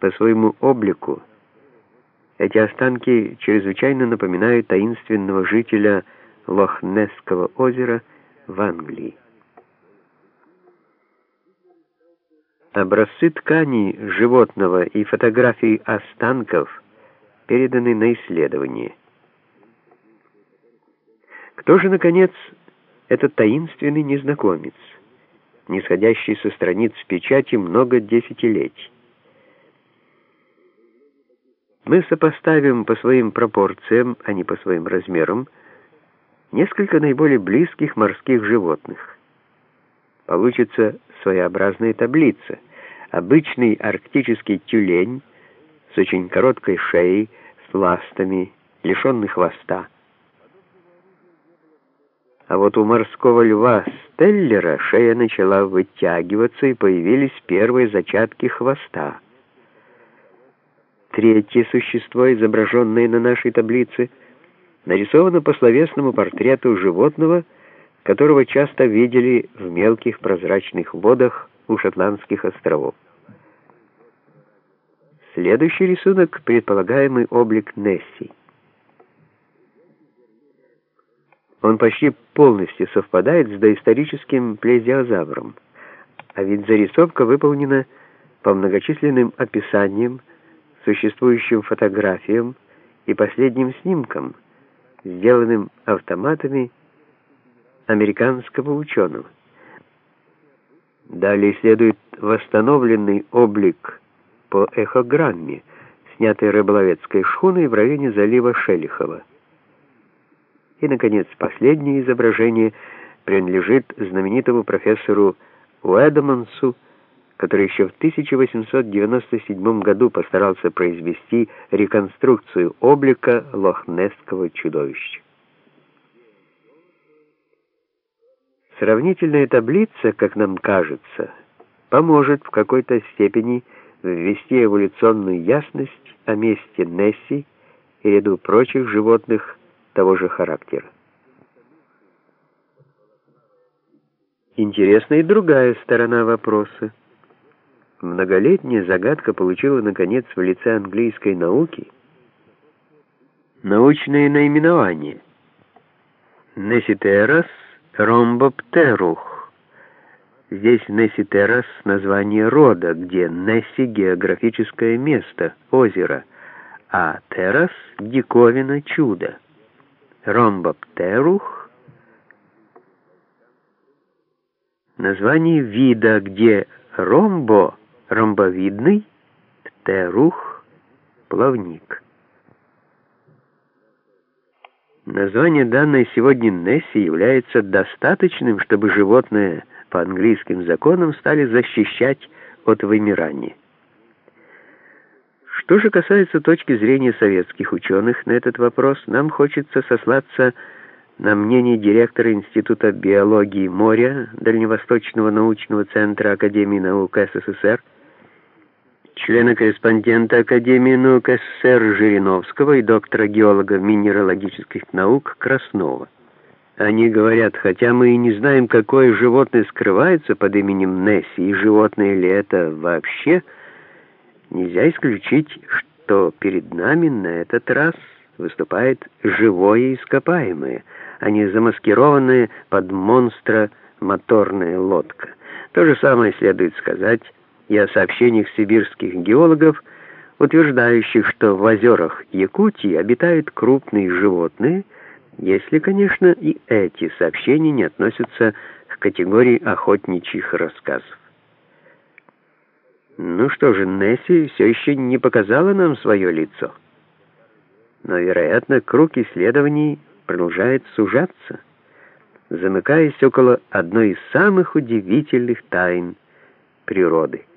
По своему облику эти останки чрезвычайно напоминают таинственного жителя Лохнесского озера в Англии. Образцы тканей животного и фотографии останков переданы на исследование. Кто же, наконец, этот таинственный незнакомец, нисходящий со страниц печати много десятилетий? Мы сопоставим по своим пропорциям, а не по своим размерам, несколько наиболее близких морских животных. Получится своеобразная таблица. Обычный арктический тюлень с очень короткой шеей, с ластами, лишенный хвоста. А вот у морского льва Стеллера шея начала вытягиваться, и появились первые зачатки хвоста. Третье существо, изображенное на нашей таблице, нарисовано по словесному портрету животного, которого часто видели в мелких прозрачных водах у Шотландских островов. Следующий рисунок — предполагаемый облик Несси. Он почти полностью совпадает с доисторическим плезиозавром, а ведь зарисовка выполнена по многочисленным описаниям, существующим фотографиям и последним снимкам, сделанным автоматами американского ученого. Далее следует восстановленный облик по эхограмме, снятый рыболовецкой шхуной в районе залива Шелихова. И, наконец, последнее изображение принадлежит знаменитому профессору Уэдемансу, который еще в 1897 году постарался произвести реконструкцию облика лохнесского чудовища. Сравнительная таблица, как нам кажется, поможет в какой-то степени ввести эволюционную ясность о месте Несси и ряду прочих животных того же характера. Интересна и другая сторона вопроса. Многолетняя загадка получила, наконец, в лице английской науки научное наименование Неситерас ромбоптерух. Здесь Неситерас — название рода, где Несси — географическое место, озеро, а Терас — диковина, чудо. Ромбоптерух — название вида, где ромбо — ромбовидный, птерух, плавник. Название, данное сегодня Несси, является достаточным, чтобы животные по английским законам стали защищать от вымирания. Что же касается точки зрения советских ученых на этот вопрос, нам хочется сослаться на мнение директора Института биологии моря Дальневосточного научного центра Академии наук СССР члена-корреспондента Академии наук СССР Жириновского и доктора-геолога минералогических наук Краснова. Они говорят, хотя мы и не знаем, какое животное скрывается под именем Несси, и животное ли это вообще, нельзя исключить, что перед нами на этот раз выступает живое ископаемое, а не замаскированное под монстра моторная лодка. То же самое следует сказать и о сообщениях сибирских геологов, утверждающих, что в озерах Якутии обитают крупные животные, если, конечно, и эти сообщения не относятся к категории охотничьих рассказов. Ну что же, Несси все еще не показала нам свое лицо. Но, вероятно, круг исследований продолжает сужаться, замыкаясь около одной из самых удивительных тайн природы.